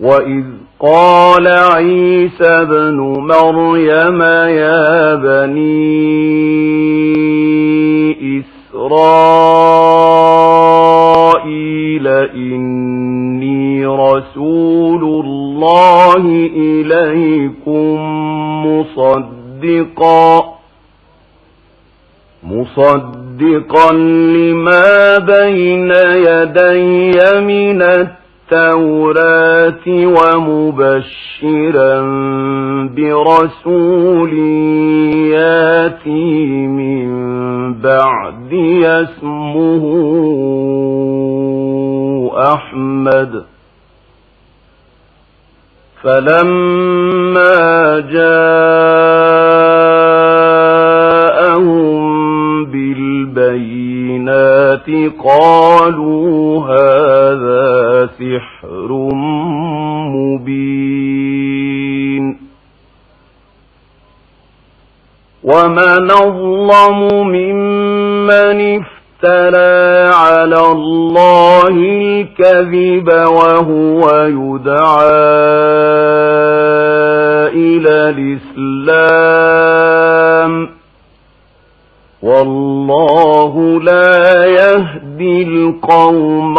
وإذ قال عيسى بن مريم يا بني إسرائيل إني رسول الله إليكم مصدقا مصدقا لما بين يدي من التوراة ومبشرا برسول ياتي من بعد اسمه أحمد. فلما جاءهم بالبينات قالوا سحر مبين. ومن أظلم ممن افترى على الله الكذب وهو يدعى إلى الإسلام. والله لا يهدي القوم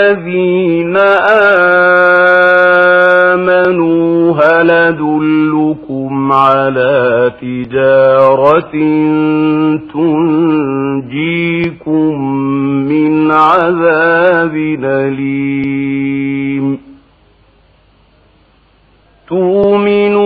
الذين آمنوا هل أدلكم على تجارة تنجيكم من عذاب أليم؟ تؤمنون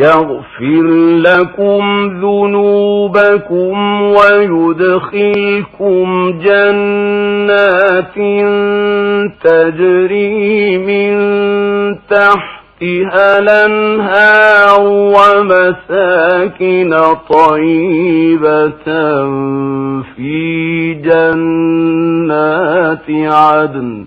يغفر لكم ذنوبكم ويدخلكم جنات تجري من تحت تحتها الأنهار ومساكن طيبة في جنات عدن.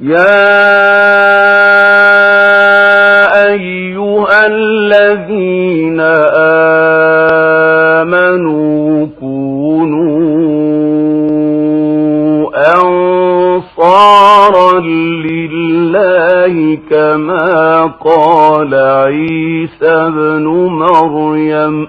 يا أيها الذين آمنوا كونوا أنصارا لله كما قال عيسى ابن مريم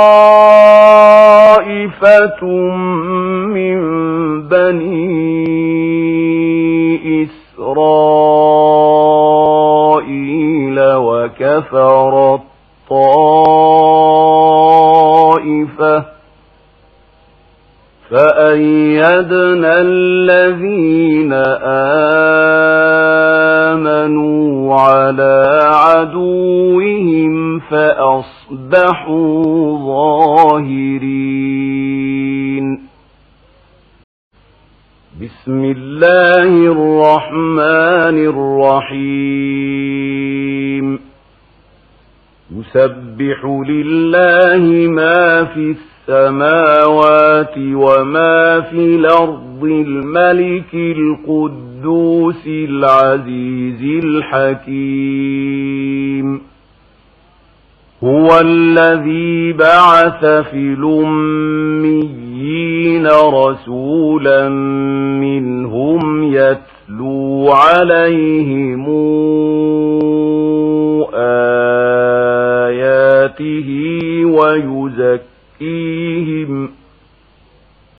طائفة من بني إسرائيل وكفر فأيدنا الذين آمنوا على عدوهم فأصبحوا ظاهرين. بسم الله الرحمن الرحيم. يسبح لله ما في السماوات وما في الأرض الملك القدوس العزيز الحكيم. هو الذي بعث في الأميين رسولا منهم يتلو عليهم آياته وي